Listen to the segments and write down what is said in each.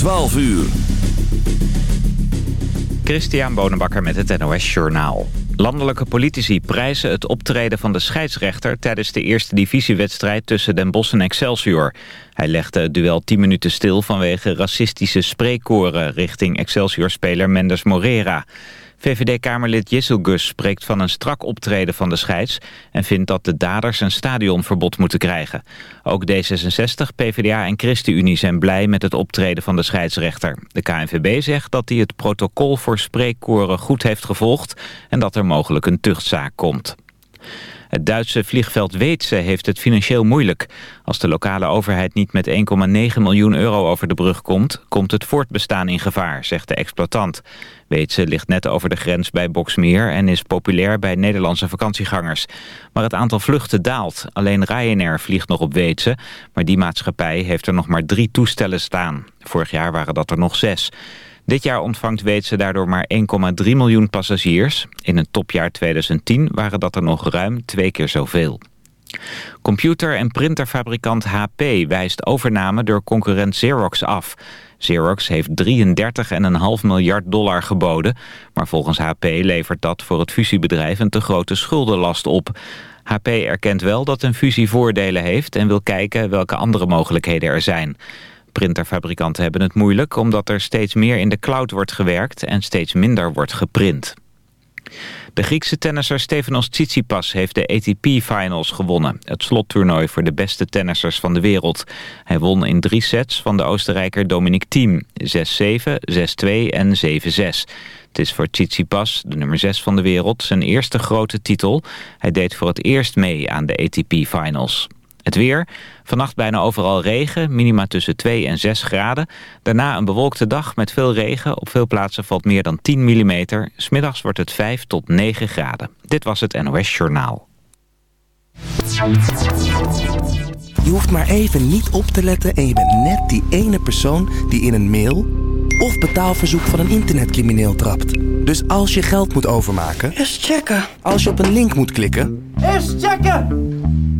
12 uur. Christian Bonenbakker met het NOS Journaal. Landelijke politici prijzen het optreden van de scheidsrechter... tijdens de eerste divisiewedstrijd tussen Den Bosch en Excelsior. Hij legde het duel 10 minuten stil vanwege racistische spreekkoren... richting Excelsior-speler Mendes Morera. VVD-kamerlid Gus spreekt van een strak optreden van de scheids... en vindt dat de daders een stadionverbod moeten krijgen. Ook D66, PvdA en ChristenUnie zijn blij met het optreden van de scheidsrechter. De KNVB zegt dat hij het protocol voor spreekkoren goed heeft gevolgd... en dat er mogelijk een tuchtzaak komt. Het Duitse vliegveld Weetse heeft het financieel moeilijk. Als de lokale overheid niet met 1,9 miljoen euro over de brug komt... komt het voortbestaan in gevaar, zegt de exploitant. Weetse ligt net over de grens bij Boksmeer... en is populair bij Nederlandse vakantiegangers. Maar het aantal vluchten daalt. Alleen Ryanair vliegt nog op Weetse... maar die maatschappij heeft er nog maar drie toestellen staan. Vorig jaar waren dat er nog zes. Dit jaar ontvangt Weetse daardoor maar 1,3 miljoen passagiers. In een topjaar 2010 waren dat er nog ruim twee keer zoveel. Computer- en printerfabrikant HP wijst overname door concurrent Xerox af. Xerox heeft 33,5 miljard dollar geboden... maar volgens HP levert dat voor het fusiebedrijf een te grote schuldenlast op. HP erkent wel dat een fusie voordelen heeft... en wil kijken welke andere mogelijkheden er zijn. Printerfabrikanten hebben het moeilijk omdat er steeds meer in de cloud wordt gewerkt en steeds minder wordt geprint. De Griekse tennisser Stefanos Tsitsipas heeft de ATP-finals gewonnen. Het slottoernooi voor de beste tennissers van de wereld. Hij won in drie sets van de Oostenrijker Dominic Thiem. 6-7, 6-2 en 7-6. Het is voor Tsitsipas, de nummer 6 van de wereld, zijn eerste grote titel. Hij deed voor het eerst mee aan de ATP-finals. Het weer. Vannacht bijna overal regen, minima tussen 2 en 6 graden. Daarna een bewolkte dag met veel regen. Op veel plaatsen valt meer dan 10 mm. Smiddags wordt het 5 tot 9 graden. Dit was het NOS Journaal. Je hoeft maar even niet op te letten en je bent net die ene persoon die in een mail of betaalverzoek van een internetcrimineel trapt. Dus als je geld moet overmaken... Eerst checken. Als je op een link moet klikken... Eerst checken!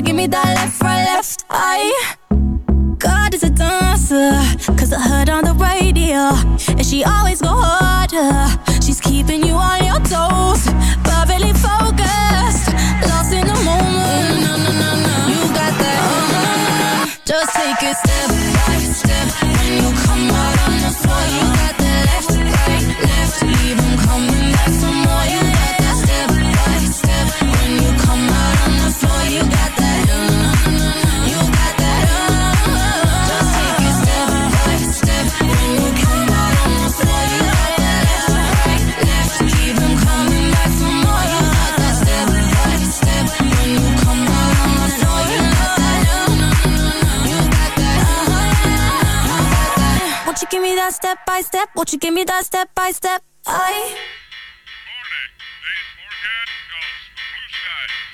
she give me that left, right, left eye. God is a dancer, cause I heard on the radio And she always go harder, she's keeping you on your toes Perfectly focused, lost in the moment. Mm, no, no, no, You got that, oh, Just take a step Won't you give me that step by step? I. Morning. Today's forecast calls for blue skies.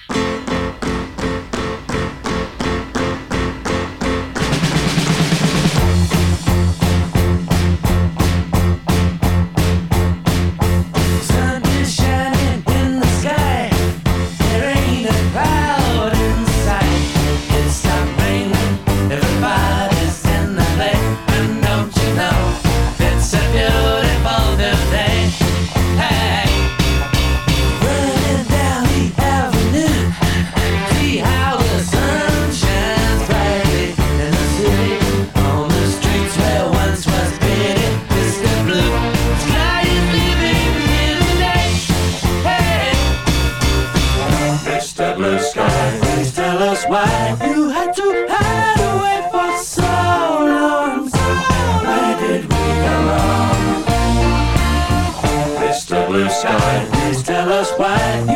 shine. Please tell us why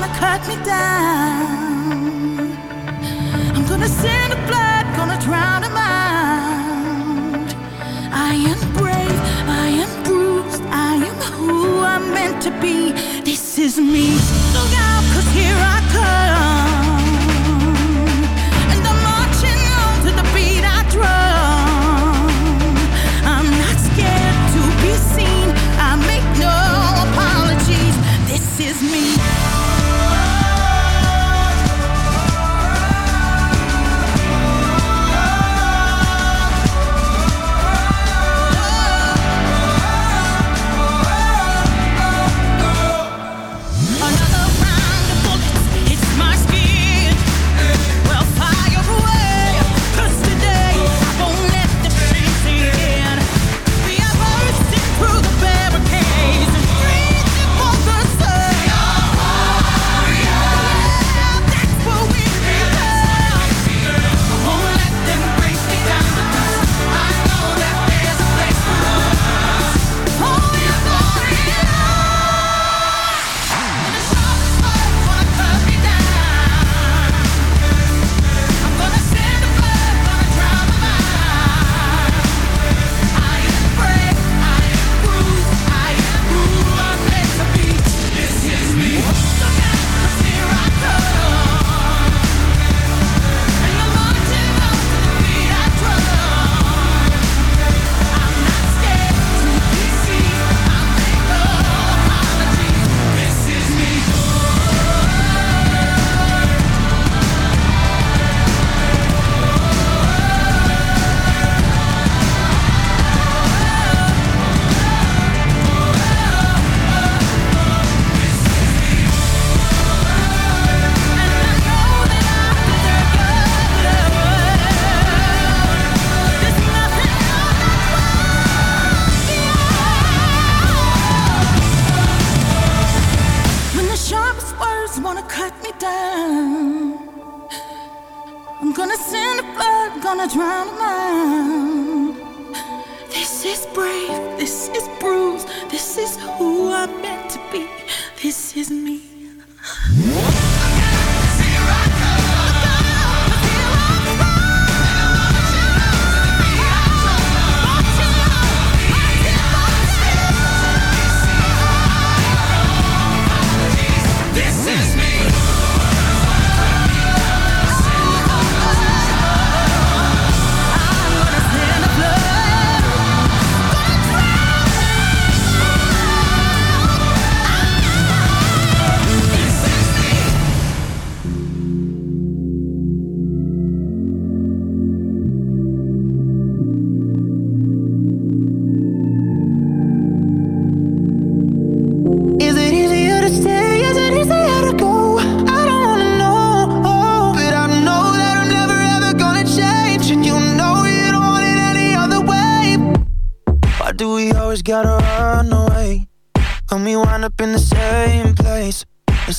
gonna cut me down. I'm gonna send a blood, gonna drown him mind. I am brave, I am bruised, I am who I'm meant to be. This is me. Look out, cause here I come.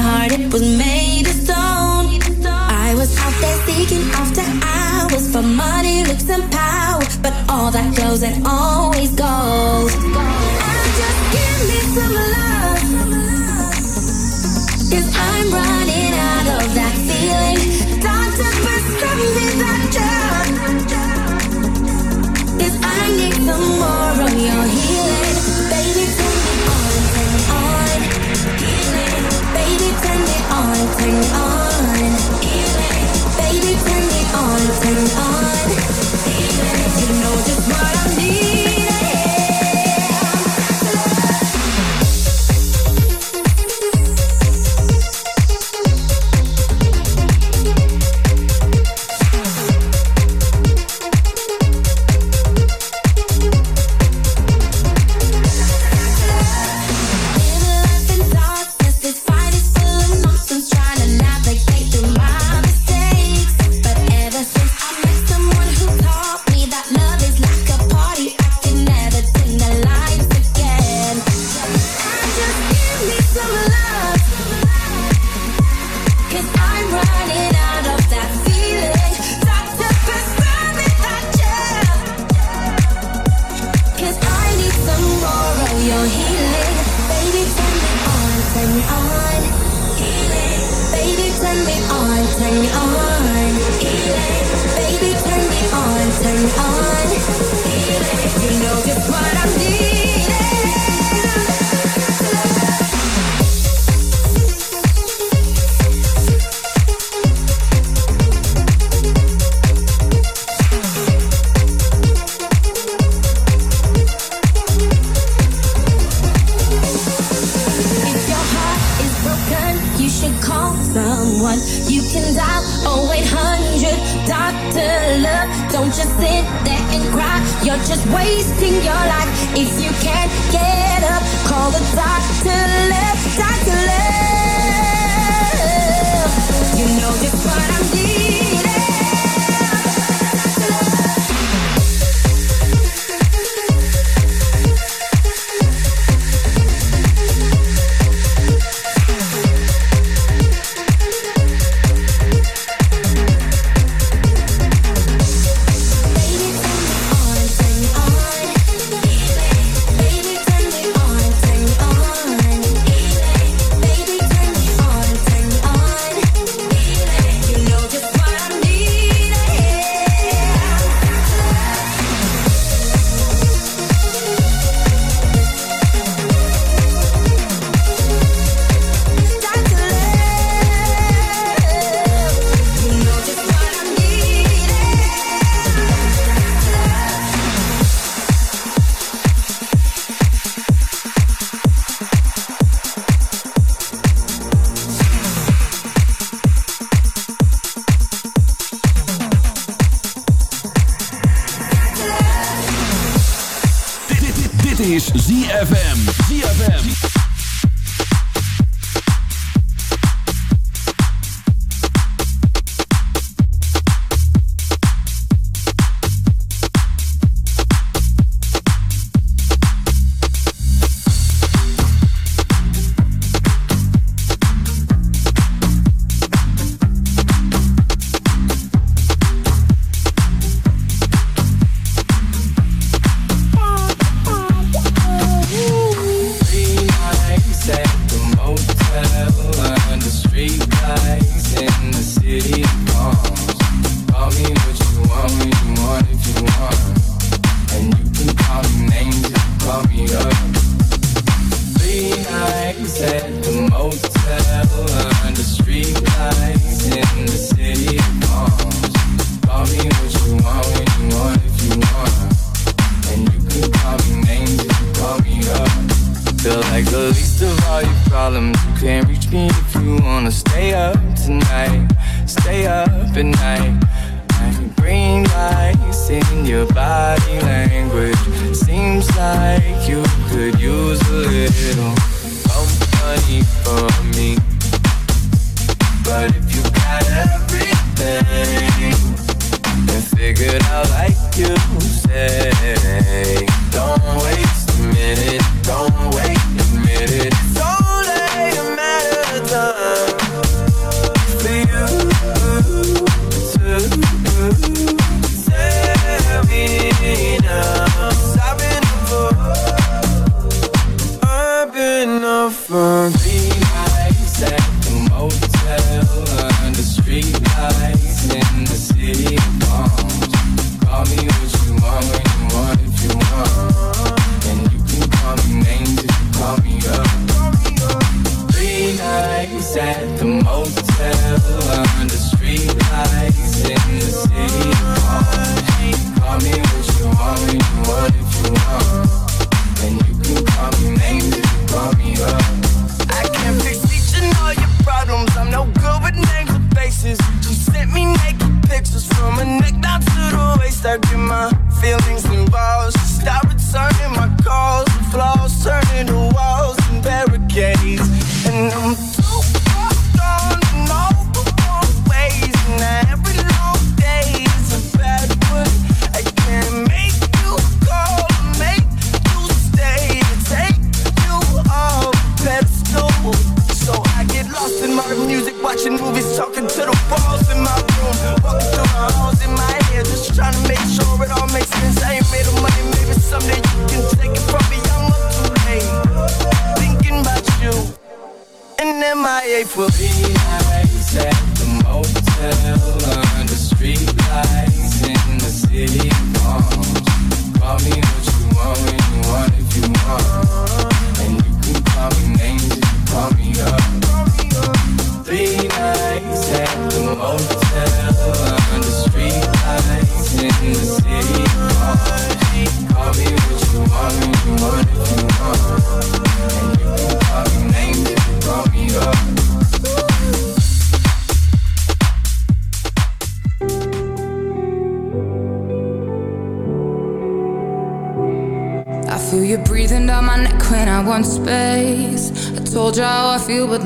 heart, it was made of stone. I was out there seeking after hours for money, looks, and power. But all that goes and always goes. And just give me some love. Cause I'm running out of that feeling. Time to burst from desire. on. Baby, turn me on, turn on.